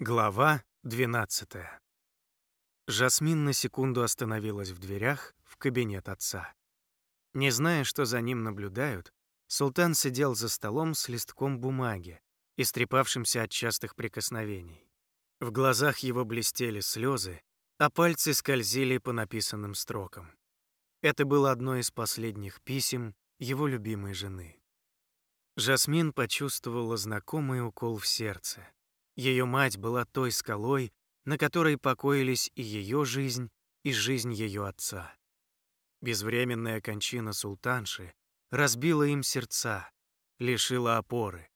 Глава 12. Жасмин на секунду остановилась в дверях в кабинет отца. Не зная, что за ним наблюдают, султан сидел за столом с листком бумаги, истрепавшимся от частых прикосновений. В глазах его блестели слезы, а пальцы скользили по написанным строкам. Это было одно из последних писем его любимой жены. Жасмин почувствовала знакомый укол в сердце. Ее мать была той скалой, на которой покоились и ее жизнь, и жизнь ее отца. Безвременная кончина султанши разбила им сердца, лишила опоры.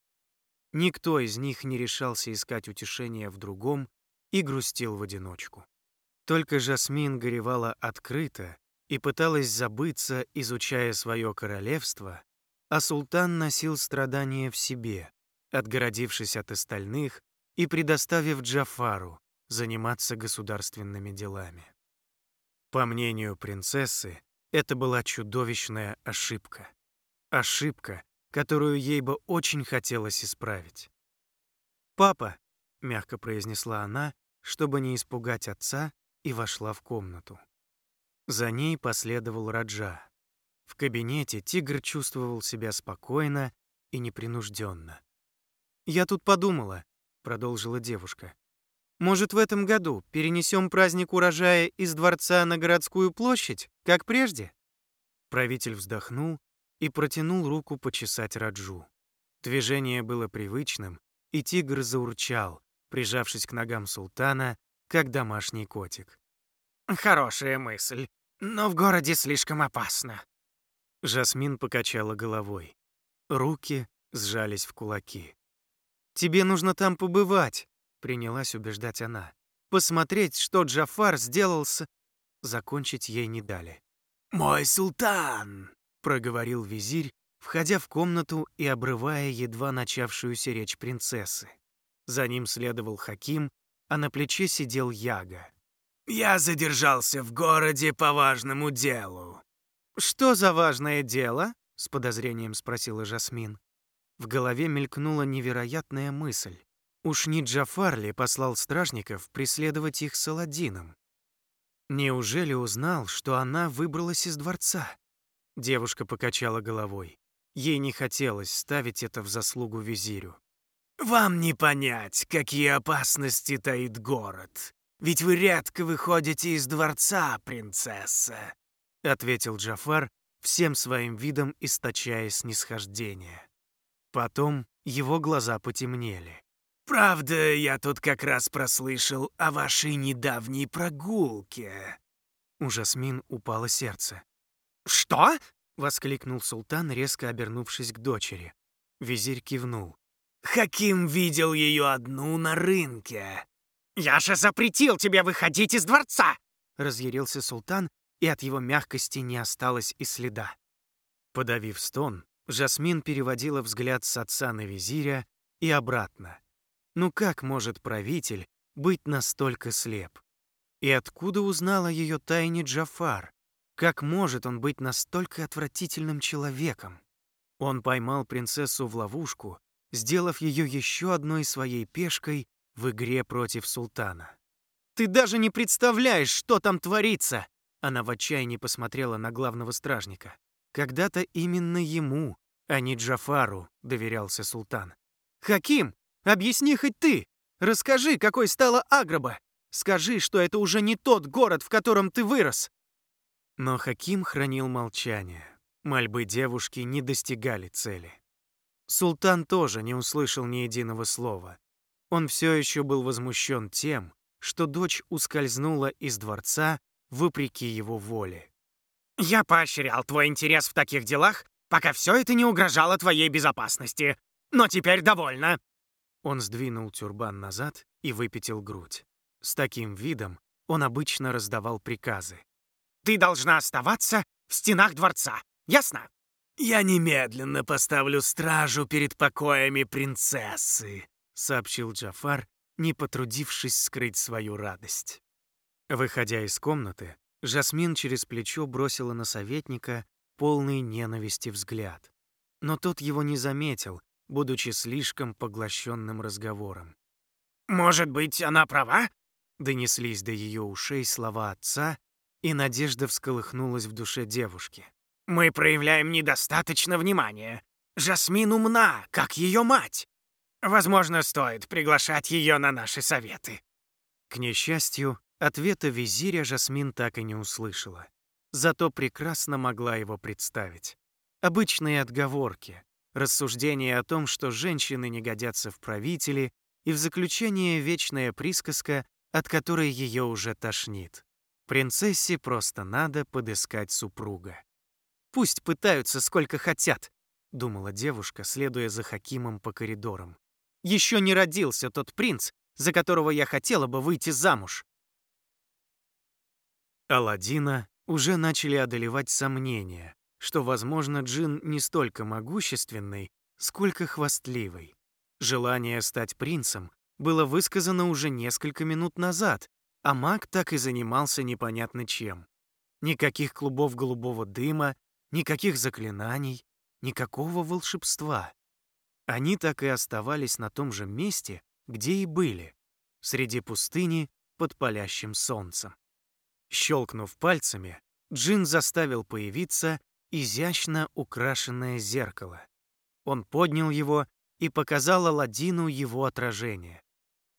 Никто из них не решался искать утешения в другом и грустил в одиночку. Только Жасмин горевала открыто и пыталась забыться, изучая свое королевство, а султан носил страдания в себе, отгородившись от остальных и предоставив Джафару заниматься государственными делами. По мнению принцессы, это была чудовищная ошибка. Ошибка, которую ей бы очень хотелось исправить. «Папа», — мягко произнесла она, чтобы не испугать отца, и вошла в комнату. За ней последовал Раджа. В кабинете тигр чувствовал себя спокойно и непринужденно. «Я тут подумала», продолжила девушка. Может, в этом году перенесем праздник урожая из дворца на городскую площадь, как прежде? Правитель вздохнул и протянул руку почесать Раджу. Движение было привычным, и тигр заурчал, прижавшись к ногам султана, как домашний котик. Хорошая мысль, но в городе слишком опасно. Жасмин покачала головой. Руки сжались в кулаки. «Тебе нужно там побывать», — принялась убеждать она. «Посмотреть, что Джафар сделал с...» Закончить ей не дали. «Мой султан!» — проговорил визирь, входя в комнату и обрывая едва начавшуюся речь принцессы. За ним следовал Хаким, а на плече сидел Яга. «Я задержался в городе по важному делу». «Что за важное дело?» — с подозрением спросила Жасмин. В голове мелькнула невероятная мысль. Уж не Джафар ли послал стражников преследовать их с Аладдином? Неужели узнал, что она выбралась из дворца? Девушка покачала головой. Ей не хотелось ставить это в заслугу визирю. «Вам не понять, какие опасности таит город. Ведь вы редко выходите из дворца, принцесса», — ответил Джафар, всем своим видом источая снисхождение. Потом его глаза потемнели. «Правда, я тут как раз прослышал о вашей недавней прогулке». У Жасмин упало сердце. «Что?» — воскликнул султан, резко обернувшись к дочери. Визирь кивнул. «Хаким видел ее одну на рынке». «Я же запретил тебе выходить из дворца!» Разъярился султан, и от его мягкости не осталось и следа. Подавив стон, Жасмин переводила взгляд с отца на визиря и обратно. Ну как может правитель быть настолько слеп? И откуда узнала ее тайне Джафар? Как может он быть настолько отвратительным человеком? Он поймал принцессу в ловушку, сделав ее еще одной своей пешкой в игре против султана. «Ты даже не представляешь, что там творится!» Она в отчаянии посмотрела на главного стражника. Когда-то именно ему, а не Джафару, доверялся султан. «Хаким, объясни хоть ты! Расскажи, какой стала Аграба! Скажи, что это уже не тот город, в котором ты вырос!» Но Хаким хранил молчание. Мольбы девушки не достигали цели. Султан тоже не услышал ни единого слова. Он все еще был возмущен тем, что дочь ускользнула из дворца вопреки его воле. «Я поощрял твой интерес в таких делах, пока все это не угрожало твоей безопасности. Но теперь довольно». Он сдвинул тюрбан назад и выпятил грудь. С таким видом он обычно раздавал приказы. «Ты должна оставаться в стенах дворца, ясно?» «Я немедленно поставлю стражу перед покоями принцессы», — сообщил Джафар, не потрудившись скрыть свою радость. Выходя из комнаты, Жасмин через плечо бросила на советника полный ненависти взгляд. Но тот его не заметил, будучи слишком поглощенным разговором. Может быть, она права? Донеслись до ее ушей слова отца, и надежда всколыхнулась в душе девушки. Мы проявляем недостаточно внимания. Жасмин умна, как ее мать. Возможно, стоит приглашать ее на наши советы. К несчастью, ответа визиря Жасмин так и не услышала. Зато прекрасно могла его представить. Обычные отговорки, рассуждения о том, что женщины не годятся в правители, и в заключение вечная присказка, от которой ее уже тошнит. Принцессе просто надо подыскать супруга. Пусть пытаются сколько хотят, думала девушка, следуя за Хакимом по коридорам. Еще не родился тот принц, за которого я хотела бы выйти замуж. Аладдина уже начали одолевать сомнения, что, возможно, Джин не столько могущественный, сколько хвастливый. Желание стать принцем было высказано уже несколько минут назад, а маг так и занимался непонятно чем. Никаких клубов голубого дыма, Никаких заклинаний, никакого волшебства. Они так и оставались на том же месте, где и были, среди пустыни под палящим солнцем. Щелкнув пальцами, Джин заставил появиться изящно украшенное зеркало. Он поднял его и показал Аладдину его отражение.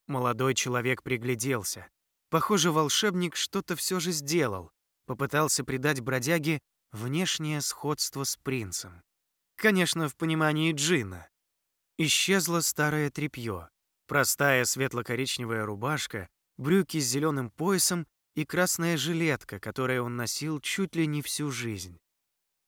Молодой человек пригляделся. Похоже, волшебник что-то все же сделал, попытался придать бродяге внешнее сходство с принцем. Конечно, в понимании Джина. Исчезло старое тряпье, простая светло-коричневая рубашка, брюки с зеленым поясом и красная жилетка, которую он носил чуть ли не всю жизнь.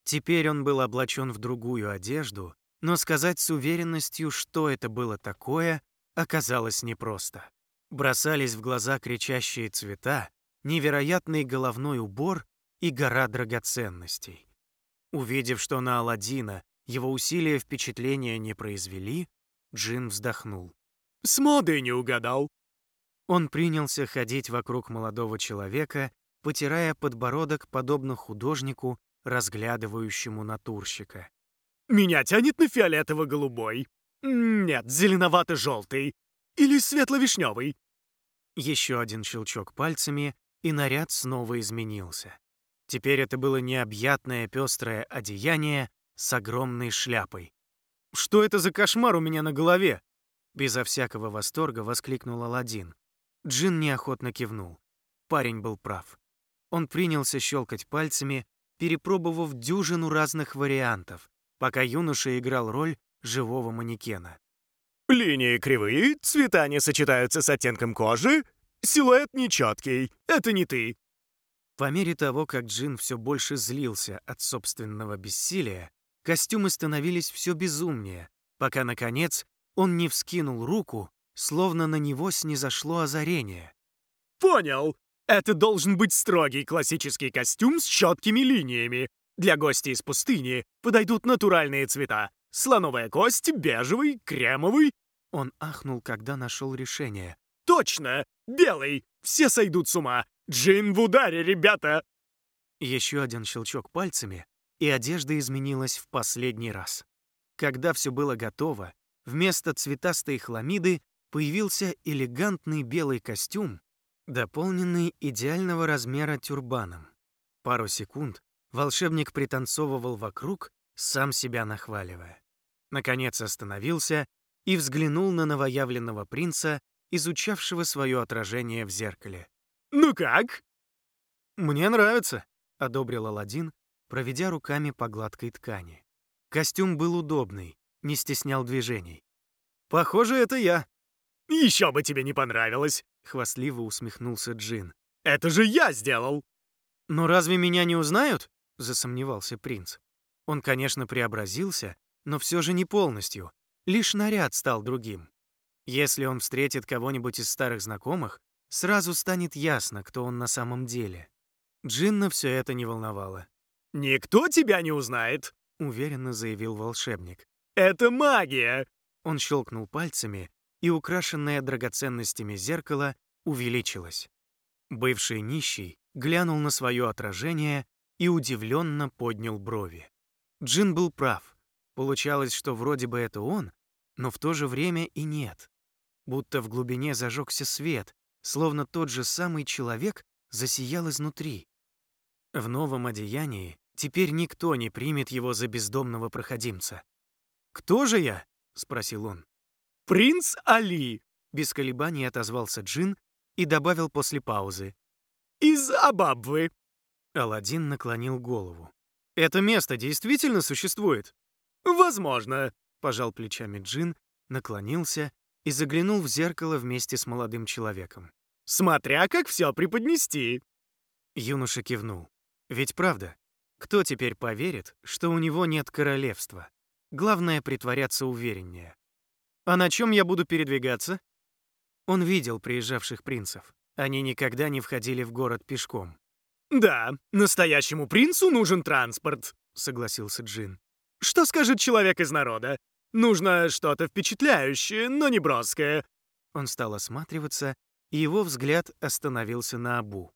Теперь он был облачен в другую одежду, но сказать с уверенностью, что это было такое, оказалось непросто. Бросались в глаза кричащие цвета, невероятный головной убор и гора драгоценностей. Увидев, что на Аладдина его усилия впечатления не произвели, Джин вздохнул. «С модой не угадал!» Он принялся ходить вокруг молодого человека, потирая подбородок, подобно художнику, разглядывающему натурщика. «Меня тянет на фиолетово-голубой. Нет, зеленовато-желтый. Или светло-вишневый». Еще один щелчок пальцами, и наряд снова изменился. Теперь это было необъятное пестрое одеяние с огромной шляпой. «Что это за кошмар у меня на голове?» Безо всякого восторга воскликнул Аладдин. Джин неохотно кивнул. Парень был прав. Он принялся щелкать пальцами, перепробовав дюжину разных вариантов, пока юноша играл роль живого манекена. «Линии кривые, цвета не сочетаются с оттенком кожи, силуэт нечеткий. Это не ты. По мере того, как Джин все больше злился от собственного бессилия, костюмы становились все безумнее, пока, наконец, он не вскинул руку, словно на него снизошло озарение. «Понял! Это должен быть строгий классический костюм с четкими линиями. Для гостей из пустыни подойдут натуральные цвета. Слоновая кость, бежевый, кремовый». Он ахнул, когда нашел решение. «Точно! Белый! Все сойдут с ума! Джин в ударе, ребята!» Еще один щелчок пальцами, и одежда изменилась в последний раз. Когда все было готово, вместо цветастой хламиды появился элегантный белый костюм, дополненный идеального размера тюрбаном. Пару секунд волшебник пританцовывал вокруг, сам себя нахваливая. Наконец остановился и взглянул на новоявленного принца, изучавшего свое отражение в зеркале. «Ну как?» «Мне нравится», — одобрил Аладдин, проведя руками по гладкой ткани. Костюм был удобный, не стеснял движений. «Похоже, это я». «Еще бы тебе не понравилось», — хвастливо усмехнулся Джин. «Это же я сделал!» «Но разве меня не узнают?» — засомневался принц. Он, конечно, преобразился, но все же не полностью. Лишь наряд стал другим. Если он встретит кого-нибудь из старых знакомых, Сразу станет ясно, кто он на самом деле. Джинна все это не волновало. «Никто тебя не узнает», — уверенно заявил волшебник. «Это магия!» Он щелкнул пальцами, и украшенное драгоценностями зеркало увеличилось. Бывший нищий глянул на свое отражение и удивленно поднял брови. Джин был прав. Получалось, что вроде бы это он, но в то же время и нет. будто в глубине зажегся свет, словно тот же самый человек засиял изнутри. В новом одеянии теперь никто не примет его за бездомного проходимца. «Кто же я?» — спросил он. «Принц Али!» — без колебаний отозвался Джин и добавил после паузы. «Из Абабвы!» Аладдин наклонил голову. «Это место действительно существует?» «Возможно», — пожал плечами Джин, наклонился и заглянул в зеркало вместе с молодым человеком. «Смотря как все преподнести!» Юноша кивнул. «Ведь правда, кто теперь поверит, что у него нет королевства? Главное — притворяться увереннее. А на чем я буду передвигаться?» Он видел приезжавших принцев. Они никогда не входили в город пешком. «Да, настоящему принцу нужен транспорт», — согласился Джин. «Что скажет человек из народа? Нужно что-то впечатляющее, но не броское». Он стал осматриваться, и его взгляд остановился на Абу.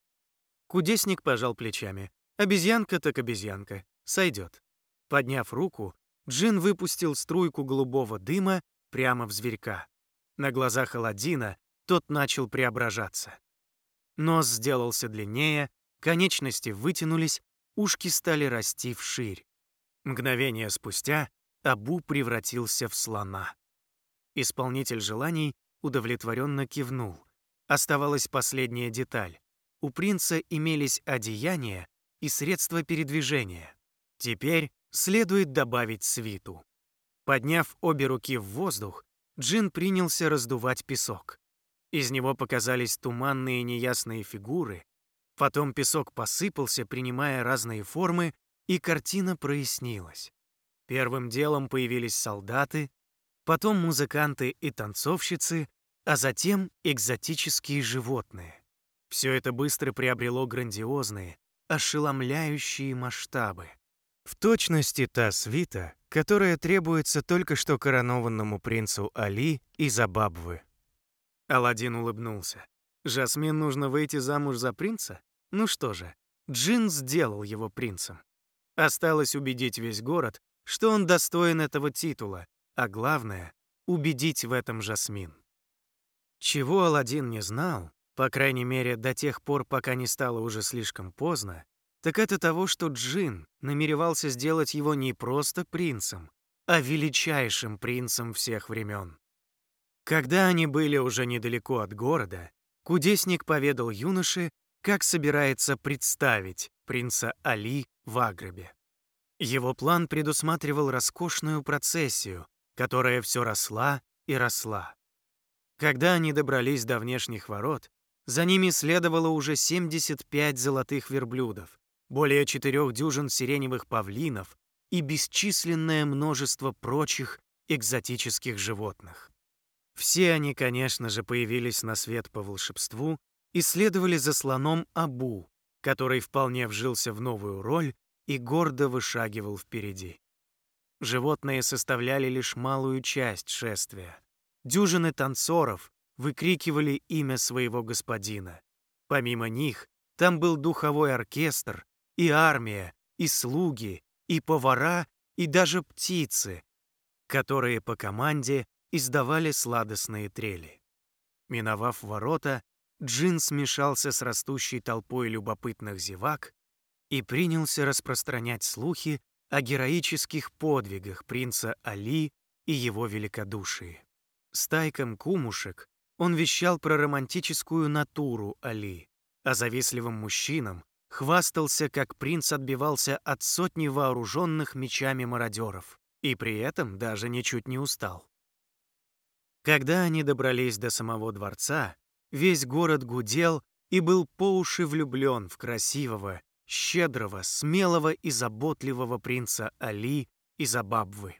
Кудесник пожал плечами. «Обезьянка так обезьянка. Сойдет». Подняв руку, Джин выпустил струйку голубого дыма прямо в зверька. На глазах Аладдина тот начал преображаться. Нос сделался длиннее, конечности вытянулись, ушки стали расти вширь. Мгновение спустя Абу превратился в слона. Исполнитель желаний удовлетворенно кивнул. Оставалась последняя деталь. У принца имелись одеяния и средства передвижения. Теперь следует добавить свиту. Подняв обе руки в воздух, Джин принялся раздувать песок. Из него показались туманные неясные фигуры, потом песок посыпался, принимая разные формы, и картина прояснилась. Первым делом появились солдаты, потом музыканты и танцовщицы, а затем экзотические животные. Все это быстро приобрело грандиозные, ошеломляющие масштабы. В точности та свита, которая требуется только что коронованному принцу Али из Абабвы. Аладдин улыбнулся. Жасмин нужно выйти замуж за принца? Ну что же, Джин сделал его принцем. Осталось убедить весь город, что он достоин этого титула, а главное — убедить в этом Жасмин. Чего Аладдин не знал, по крайней мере до тех пор, пока не стало уже слишком поздно, так это того, что Джин намеревался сделать его не просто принцем, а величайшим принцем всех времен. Когда они были уже недалеко от города, кудесник поведал юноше, как собирается представить принца Али в Агребе. Его план предусматривал роскошную процессию, которая все росла и росла. Когда они добрались до внешних ворот, за ними следовало уже 75 золотых верблюдов, более четырех дюжин сиреневых павлинов и бесчисленное множество прочих экзотических животных. Все они, конечно же, появились на свет по волшебству и следовали за слоном Абу, который вполне вжился в новую роль и гордо вышагивал впереди. Животные составляли лишь малую часть шествия. Дюжины танцоров выкрикивали имя своего господина. Помимо них, там был духовой оркестр, и армия, и слуги, и повара, и даже птицы, которые по команде издавали сладостные трели. Миновав ворота, Джин смешался с растущей толпой любопытных зевак и принялся распространять слухи о героических подвигах принца Али и его великодушии. Стайком кумушек он вещал про романтическую натуру Али, а завистливым мужчинам хвастался, как принц отбивался от сотни вооруженных мечами мародеров, и при этом даже ничуть не устал. Когда они добрались до самого дворца, весь город гудел и был по уши влюблен в красивого, щедрого, смелого и заботливого принца Али из Абабвы.